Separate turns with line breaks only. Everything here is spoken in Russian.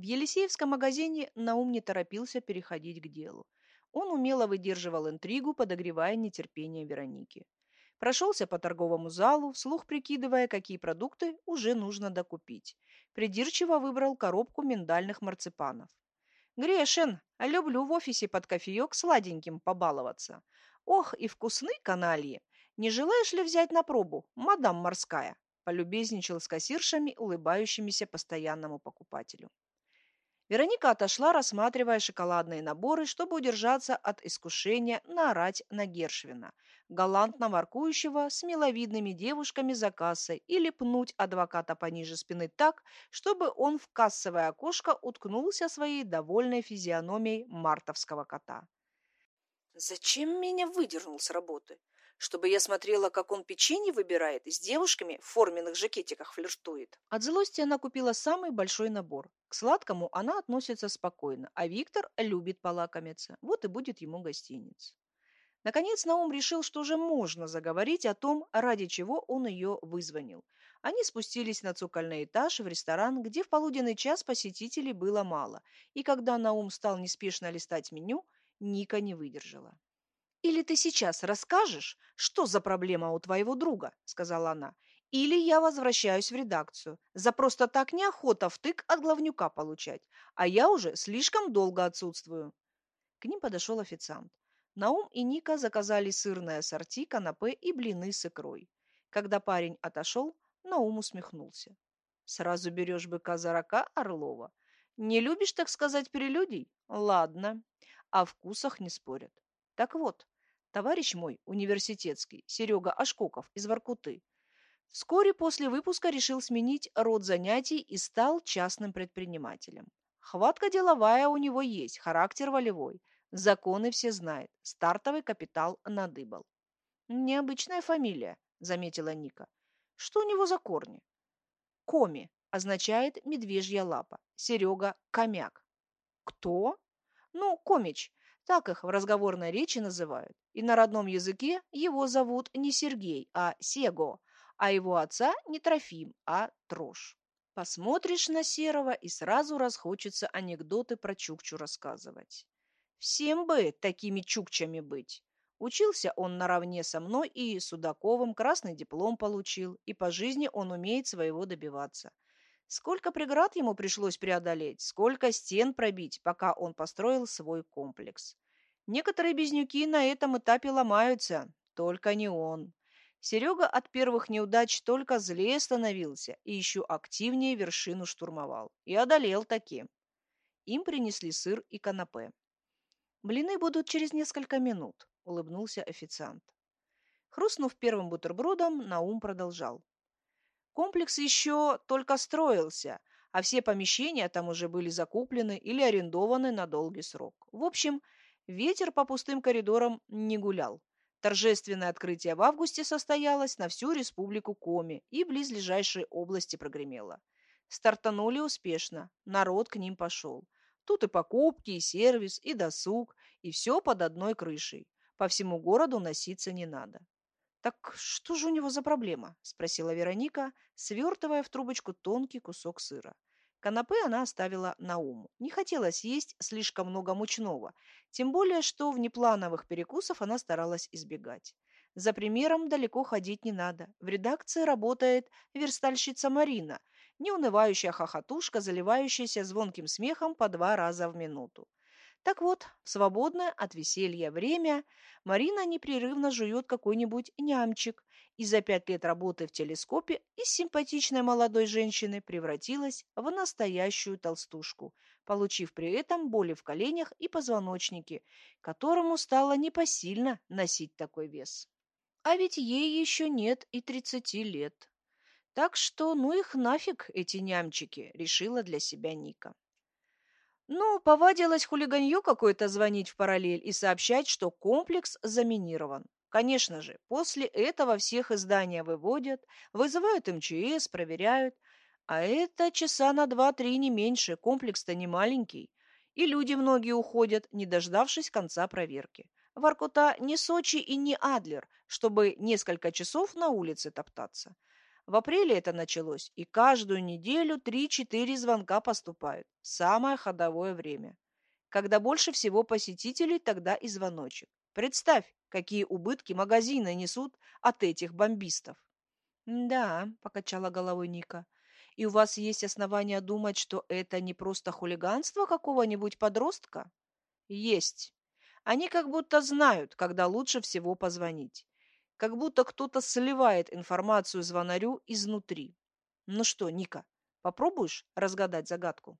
В Елисеевском магазине Наум не торопился переходить к делу. Он умело выдерживал интригу, подогревая нетерпение Вероники. Прошелся по торговому залу, вслух прикидывая, какие продукты уже нужно докупить. Придирчиво выбрал коробку миндальных марципанов. «Грешен, а люблю в офисе под кофеек сладеньким побаловаться. Ох, и вкусны канальи! Не желаешь ли взять на пробу, мадам морская?» полюбезничал с кассиршами, улыбающимися постоянному покупателю. Вероника отошла, рассматривая шоколадные наборы, чтобы удержаться от искушения наорать на Гершвина, галантно воркующего с миловидными девушками за кассой, или пнуть адвоката пониже спины так, чтобы он в кассовое окошко уткнулся своей довольной физиономией мартовского кота. «Зачем меня выдернул с работы? чтобы я смотрела, как он печенье выбирает и с девушками в форменных жакетиках флиртует. От злости она купила самый большой набор. К сладкому она относится спокойно, а Виктор любит полакомиться. Вот и будет ему гостиниц. Наконец Наум решил, что уже можно заговорить о том, ради чего он ее вызвонил. Они спустились на цокольный этаж в ресторан, где в полуденный час посетителей было мало, и когда Наум стал неспешно листать меню, Ника не выдержала. «Или ты сейчас расскажешь, что за проблема у твоего друга?» – сказала она. «Или я возвращаюсь в редакцию. За просто так неохота втык от главнюка получать, а я уже слишком долго отсутствую». К ним подошел официант. Наум и Ника заказали сырное ассорти, канапе и блины с икрой. Когда парень отошел, Наум усмехнулся. «Сразу берешь быка за рока, Орлова. Не любишь, так сказать, прелюдий? Ладно. О вкусах не спорят. Так вот, товарищ мой университетский, Серега Ашкоков из Воркуты, вскоре после выпуска решил сменить род занятий и стал частным предпринимателем. Хватка деловая у него есть, характер волевой, законы все знает, стартовый капитал надыбал. Необычная фамилия, заметила Ника. Что у него за корни? Коми означает медвежья лапа, Серега – комяк. Кто? Ну, комич, так их в разговорной речи называют. И на родном языке его зовут не Сергей, а Сего, а его отца не Трофим, а Трош. Посмотришь на Серого и сразу расхочется анекдоты про Чукчу рассказывать. Всем бы такими чукчами быть. Учился он наравне со мной и Судаковым, красный диплом получил, и по жизни он умеет своего добиваться. Сколько преград ему пришлось преодолеть, сколько стен пробить, пока он построил свой комплекс. Некоторые безнюки на этом этапе ломаются, только не он. Серега от первых неудач только злее становился и еще активнее вершину штурмовал. И одолел таки. Им принесли сыр и канапе. «Блины будут через несколько минут», — улыбнулся официант. Хрустнув первым бутербродом, Наум продолжал. Комплекс еще только строился, а все помещения там уже были закуплены или арендованы на долгий срок. В общем, ветер по пустым коридорам не гулял. Торжественное открытие в августе состоялось на всю республику Коми и близлежащие области прогремело. Стартанули успешно, народ к ним пошел. Тут и покупки, и сервис, и досуг, и все под одной крышей. По всему городу носиться не надо. «Так что же у него за проблема?» – спросила Вероника, свертывая в трубочку тонкий кусок сыра. Канапе она оставила на ум. Не хотелось есть слишком много мучного, тем более, что внеплановых перекусов она старалась избегать. За примером далеко ходить не надо. В редакции работает верстальщица Марина, неунывающая хохотушка, заливающаяся звонким смехом по два раза в минуту. Так вот, в свободное от веселья время Марина непрерывно жует какой-нибудь нямчик, и за пять лет работы в телескопе из симпатичной молодой женщины превратилась в настоящую толстушку, получив при этом боли в коленях и позвоночнике, которому стало непосильно носить такой вес. А ведь ей еще нет и тридцати лет. Так что ну их нафиг, эти нямчики, решила для себя Ника. Ну, повадилось хулиганью какое-то звонить в параллель и сообщать, что комплекс заминирован. Конечно же, после этого всех издания выводят, вызывают МЧС, проверяют. А это часа на два-три не меньше, комплекс-то не маленький. И люди многие уходят, не дождавшись конца проверки. Воркута не Сочи и не Адлер, чтобы несколько часов на улице топтаться. В апреле это началось, и каждую неделю 3-4 звонка поступают. Самое ходовое время. Когда больше всего посетителей, тогда и звоночек. Представь, какие убытки магазины несут от этих бомбистов. «Да», — покачала головой Ника. «И у вас есть основания думать, что это не просто хулиганство какого-нибудь подростка?» «Есть. Они как будто знают, когда лучше всего позвонить. Как будто кто-то сливает информацию звонарю изнутри. Ну что, Ника, попробуешь разгадать загадку?»